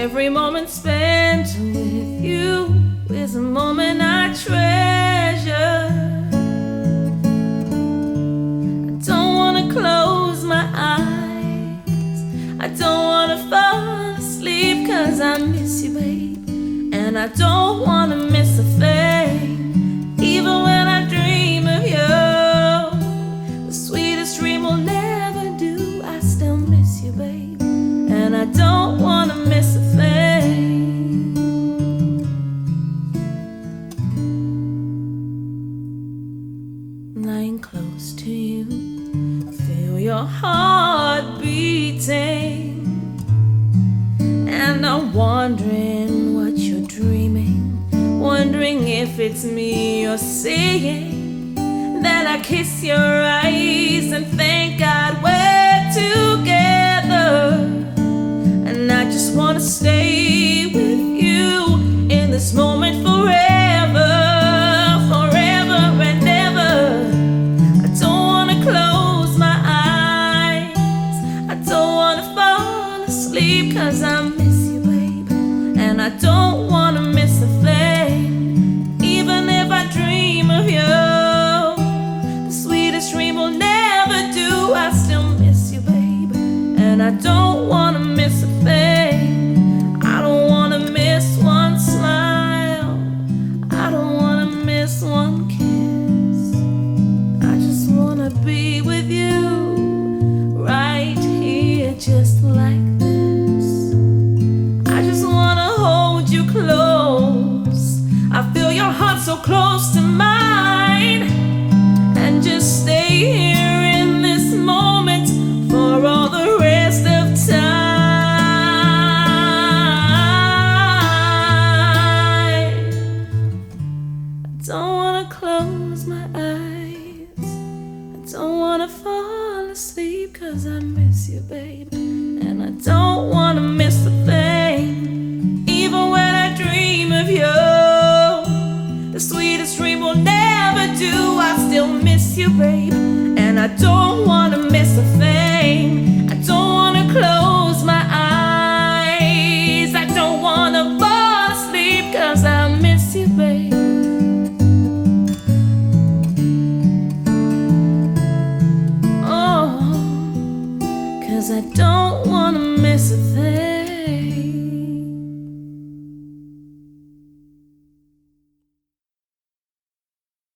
Every moment spent with you is a moment I treasure. I don't wanna close my eyes. I don't wanna fall asleep cause I miss you, babe. And I don't wanna miss a thing. Even when I dream of you, the sweetest dream will never do. I still miss you, babe. And I don't wanna miss your heart beating. And I'm wondering what you're dreaming, wondering if it's me you're seeing. Then I kiss your eyes and thank God we're together. And I just wanna stay cause I miss you, babe. And I don't wanna miss a thing. Even if I dream of you, the sweetest dream will never do. I still miss you, babe. And I don't wanna miss a thing. I don't wanna miss one smile. I don't wanna miss one kiss. I just wanna be with you right here, just like close to mine, and just stay here in this moment for all the rest of time. I don't wanna close my eyes. I don't wanna fall asleep cause I miss you, babe. And I don't wanna extreme will never do. I still miss you, babe, and I don't wanna miss a thing.